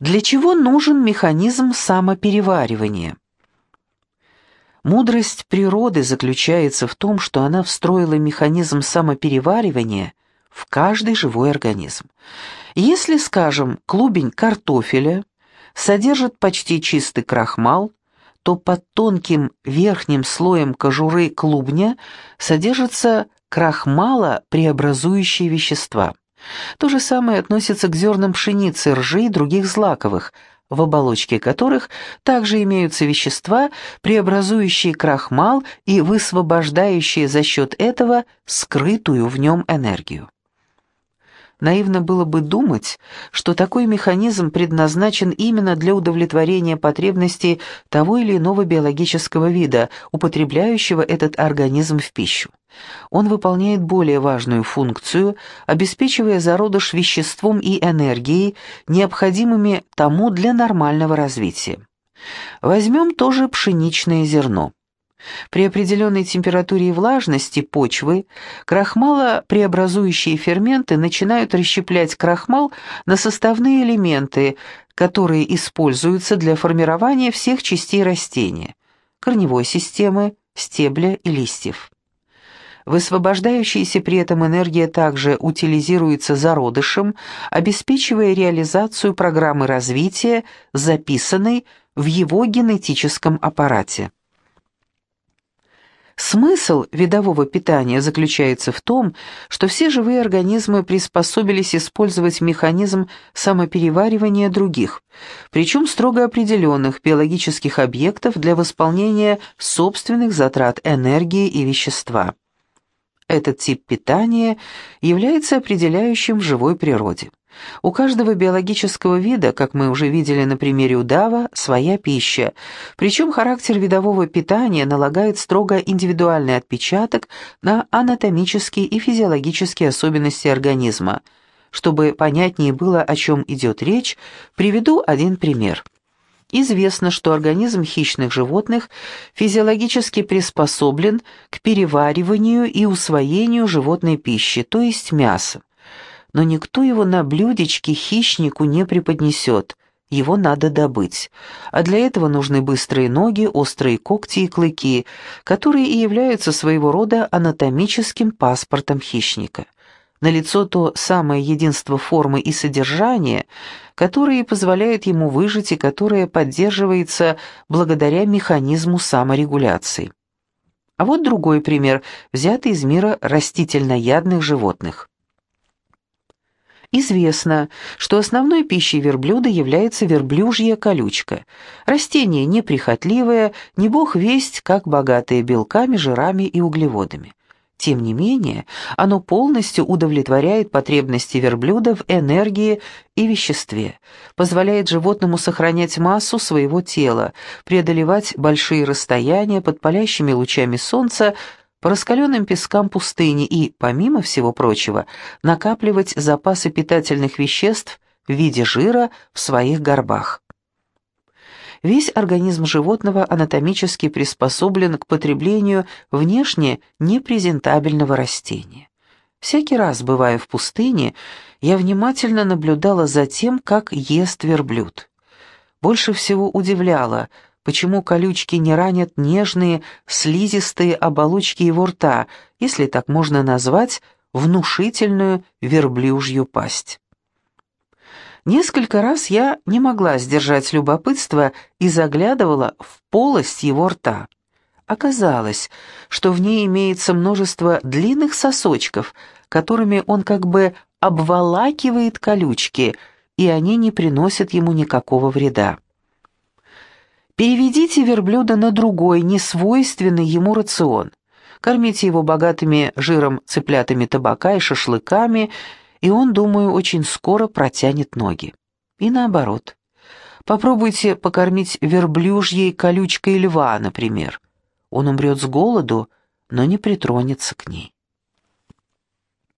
Для чего нужен механизм самопереваривания? Мудрость природы заключается в том, что она встроила механизм самопереваривания в каждый живой организм. Если, скажем, клубень картофеля содержит почти чистый крахмал, то под тонким верхним слоем кожуры клубня содержатся крахмало-преобразующие вещества. То же самое относится к зернам пшеницы, ржи и других злаковых, в оболочке которых также имеются вещества, преобразующие крахмал и высвобождающие за счет этого скрытую в нем энергию. Наивно было бы думать, что такой механизм предназначен именно для удовлетворения потребностей того или иного биологического вида, употребляющего этот организм в пищу. Он выполняет более важную функцию, обеспечивая зародыш веществом и энергией, необходимыми тому для нормального развития. Возьмем тоже пшеничное зерно. При определенной температуре и влажности почвы крахмалопреобразующие ферменты начинают расщеплять крахмал на составные элементы, которые используются для формирования всех частей растения – корневой системы, стебля и листьев. Высвобождающаяся при этом энергия также утилизируется зародышем, обеспечивая реализацию программы развития, записанной в его генетическом аппарате. Смысл видового питания заключается в том, что все живые организмы приспособились использовать механизм самопереваривания других, причем строго определенных биологических объектов для восполнения собственных затрат энергии и вещества. Этот тип питания является определяющим в живой природе. У каждого биологического вида, как мы уже видели на примере удава, своя пища, причем характер видового питания налагает строго индивидуальный отпечаток на анатомические и физиологические особенности организма. Чтобы понятнее было, о чем идет речь, приведу один пример. Известно, что организм хищных животных физиологически приспособлен к перевариванию и усвоению животной пищи, то есть мяса но никто его на блюдечке хищнику не преподнесет, его надо добыть. А для этого нужны быстрые ноги, острые когти и клыки, которые и являются своего рода анатомическим паспортом хищника. Налицо то самое единство формы и содержания, которое позволяет ему выжить и которое поддерживается благодаря механизму саморегуляции. А вот другой пример, взятый из мира растительноядных животных. Известно, что основной пищей верблюда является верблюжья колючка. Растение неприхотливое, не бог весть, как богатое белками, жирами и углеводами. Тем не менее, оно полностью удовлетворяет потребности верблюда в энергии и веществе, позволяет животному сохранять массу своего тела, преодолевать большие расстояния под палящими лучами солнца, по раскаленным пескам пустыни и, помимо всего прочего, накапливать запасы питательных веществ в виде жира в своих горбах. Весь организм животного анатомически приспособлен к потреблению внешне непрезентабельного растения. Всякий раз, бывая в пустыне, я внимательно наблюдала за тем, как ест верблюд. Больше всего удивляло – почему колючки не ранят нежные, слизистые оболочки его рта, если так можно назвать, внушительную верблюжью пасть. Несколько раз я не могла сдержать любопытство и заглядывала в полость его рта. Оказалось, что в ней имеется множество длинных сосочков, которыми он как бы обволакивает колючки, и они не приносят ему никакого вреда. Переведите верблюда на другой, несвойственный ему рацион. Кормите его богатыми жиром цыплятами табака и шашлыками, и он, думаю, очень скоро протянет ноги. И наоборот. Попробуйте покормить верблюжьей колючкой льва, например. Он умрет с голоду, но не притронется к ней.